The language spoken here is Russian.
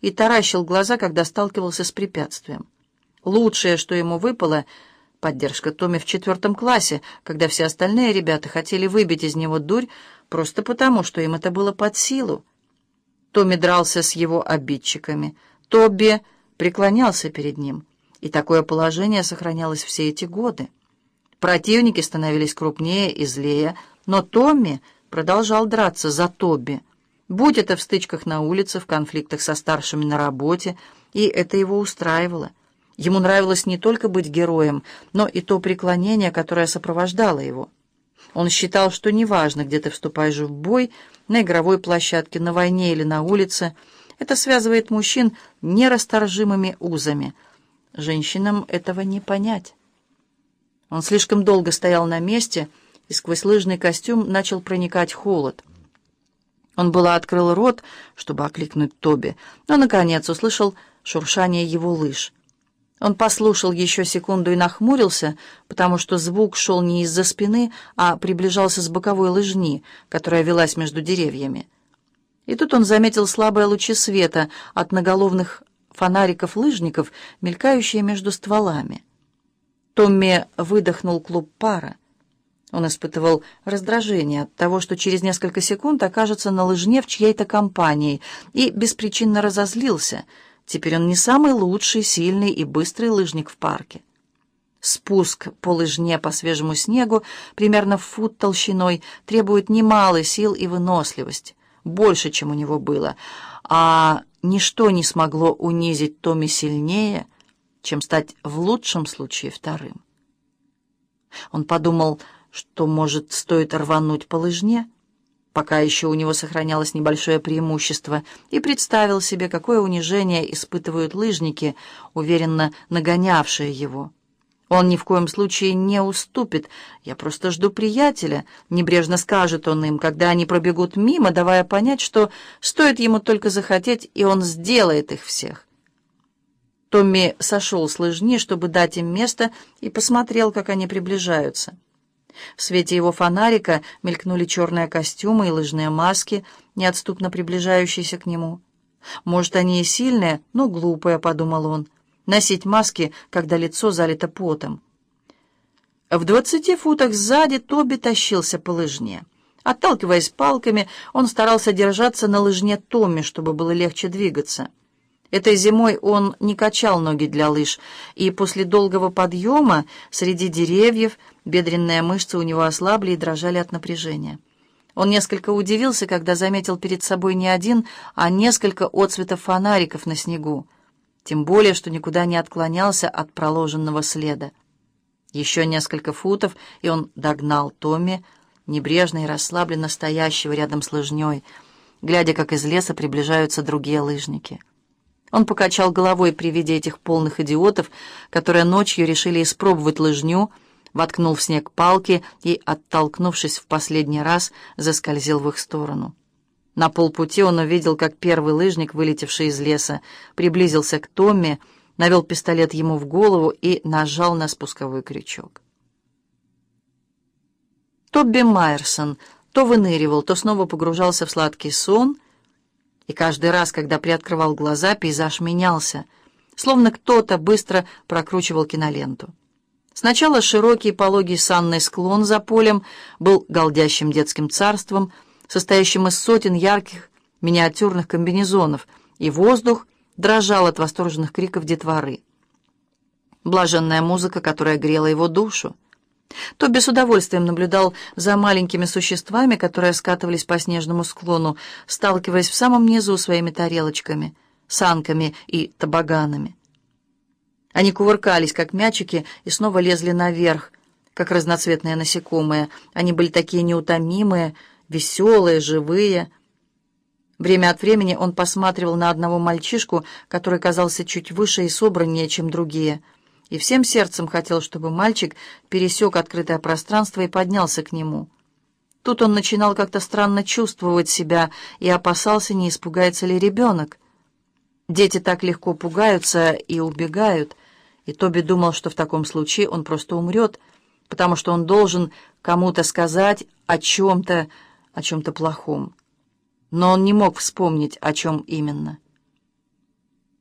и таращил глаза, когда сталкивался с препятствием. Лучшее, что ему выпало — поддержка Томми в четвертом классе, когда все остальные ребята хотели выбить из него дурь просто потому, что им это было под силу. Томми дрался с его обидчиками. Тобби преклонялся перед ним. И такое положение сохранялось все эти годы. Противники становились крупнее и злее, но Томми продолжал драться за Тобби. Будь это в стычках на улице, в конфликтах со старшими на работе, и это его устраивало. Ему нравилось не только быть героем, но и то преклонение, которое сопровождало его. Он считал, что неважно, где ты вступаешь в бой, на игровой площадке, на войне или на улице, это связывает мужчин нерасторжимыми узами. Женщинам этого не понять. Он слишком долго стоял на месте, и сквозь лыжный костюм начал проникать холод. Он было открыл рот, чтобы окликнуть Тоби, но, наконец, услышал шуршание его лыж. Он послушал еще секунду и нахмурился, потому что звук шел не из-за спины, а приближался с боковой лыжни, которая велась между деревьями. И тут он заметил слабые лучи света от наголовных фонариков лыжников, мелькающие между стволами. Томми выдохнул клуб пара. Он испытывал раздражение от того, что через несколько секунд окажется на лыжне в чьей-то компании, и беспричинно разозлился. Теперь он не самый лучший, сильный и быстрый лыжник в парке. Спуск по лыжне по свежему снегу, примерно в фут толщиной, требует немалой сил и выносливости, больше, чем у него было, а ничто не смогло унизить Томми сильнее — чем стать в лучшем случае вторым. Он подумал, что, может, стоит рвануть по лыжне, пока еще у него сохранялось небольшое преимущество, и представил себе, какое унижение испытывают лыжники, уверенно нагонявшие его. Он ни в коем случае не уступит. «Я просто жду приятеля», — небрежно скажет он им, когда они пробегут мимо, давая понять, что стоит ему только захотеть, и он сделает их всех. Томми сошел с лыжни, чтобы дать им место, и посмотрел, как они приближаются. В свете его фонарика мелькнули черные костюмы и лыжные маски, неотступно приближающиеся к нему. «Может, они и сильные, но глупые», — подумал он, — «носить маски, когда лицо залито потом». В двадцати футах сзади Тоби тащился по лыжне. Отталкиваясь палками, он старался держаться на лыжне Томми, чтобы было легче двигаться. Этой зимой он не качал ноги для лыж, и после долгого подъема среди деревьев бедренные мышцы у него ослабли и дрожали от напряжения. Он несколько удивился, когда заметил перед собой не один, а несколько отцветов фонариков на снегу, тем более, что никуда не отклонялся от проложенного следа. Еще несколько футов, и он догнал Томми, небрежно и расслабленно стоящего рядом с лыжней, глядя, как из леса приближаются другие лыжники. Он покачал головой при виде этих полных идиотов, которые ночью решили испробовать лыжню, воткнул в снег палки и, оттолкнувшись в последний раз, заскользил в их сторону. На полпути он увидел, как первый лыжник, вылетевший из леса, приблизился к Томми, навел пистолет ему в голову и нажал на спусковой крючок. Тобби Майерсон то выныривал, то снова погружался в сладкий сон — и каждый раз, когда приоткрывал глаза, пейзаж менялся, словно кто-то быстро прокручивал киноленту. Сначала широкий пологий санный склон за полем был голдящим детским царством, состоящим из сотен ярких миниатюрных комбинезонов, и воздух дрожал от восторженных криков детворы. Блаженная музыка, которая грела его душу. Тоби с удовольствием наблюдал за маленькими существами, которые скатывались по снежному склону, сталкиваясь в самом низу своими тарелочками, санками и табаганами. Они кувыркались, как мячики, и снова лезли наверх, как разноцветные насекомые. Они были такие неутомимые, веселые, живые. Время от времени он посматривал на одного мальчишку, который казался чуть выше и собраннее, чем другие — и всем сердцем хотел, чтобы мальчик пересек открытое пространство и поднялся к нему. Тут он начинал как-то странно чувствовать себя и опасался, не испугается ли ребенок. Дети так легко пугаются и убегают, и Тоби думал, что в таком случае он просто умрет, потому что он должен кому-то сказать о чем-то, о чем-то плохом. Но он не мог вспомнить, о чем именно.